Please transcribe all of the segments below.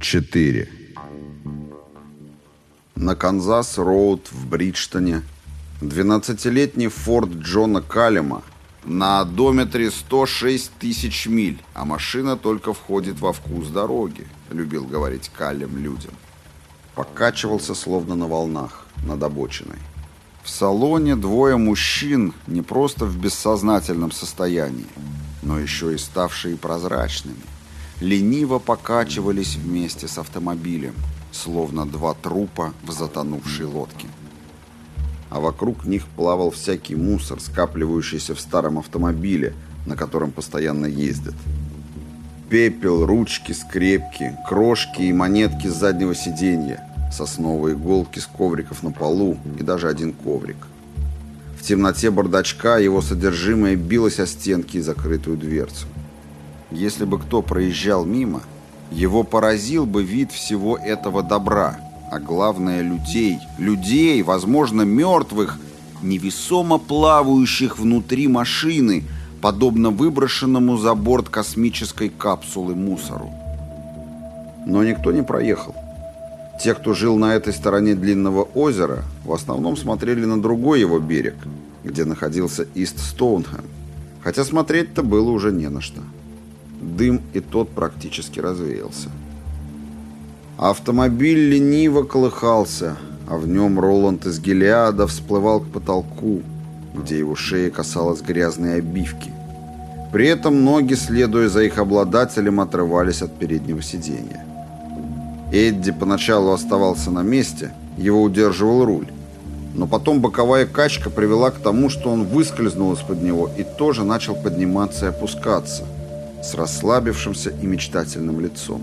4. На Канзас-Роуд в Бриджтоне 12-летний Форд Джона Калема на одометре 106 тысяч миль, а машина только входит во вкус дороги, любил говорить Калем людям. Покачивался словно на волнах над обочиной. В салоне двое мужчин не просто в бессознательном состоянии, но еще и ставшие прозрачными. Лениво покачивались вместе с автомобилем, словно два трупа в затонувшей лодке. А вокруг них плавал всякий мусор, скапливающийся в старом автомобиле, на котором постоянно ездят. Пепел, ручки, скрепки, крошки и монетки с заднего сиденья, сосновые иголки с ковриков на полу и даже один коврик. В темноте бардачка его содержимое билось о стенки и закрытую дверцу. Если бы кто проезжал мимо, его поразил бы вид всего этого добра, а главное людей, людей, возможно, мертвых, невесомо плавающих внутри машины, подобно выброшенному за борт космической капсулы мусору. Но никто не проехал. Те, кто жил на этой стороне длинного озера, в основном смотрели на другой его берег, где находился Ист Стоунхэм, хотя смотреть-то было уже не на что. Дым и тот практически развеялся. Автомобиль лениво колыхался, а в нем Роланд из Гелиада всплывал к потолку, где его шея касалась грязной обивки. При этом ноги, следуя за их обладателем, отрывались от переднего сиденья. Эдди поначалу оставался на месте, его удерживал руль. Но потом боковая качка привела к тому, что он выскользнул из-под него и тоже начал подниматься и опускаться, с расслабившимся и мечтательным лицом.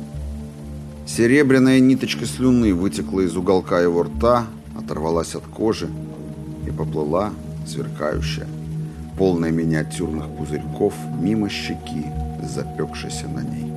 Серебряная ниточка слюны вытекла из уголка его рта, оторвалась от кожи и поплыла, сверкающая, полная миниатюрных пузырьков, мимо щеки, запекшейся на ней.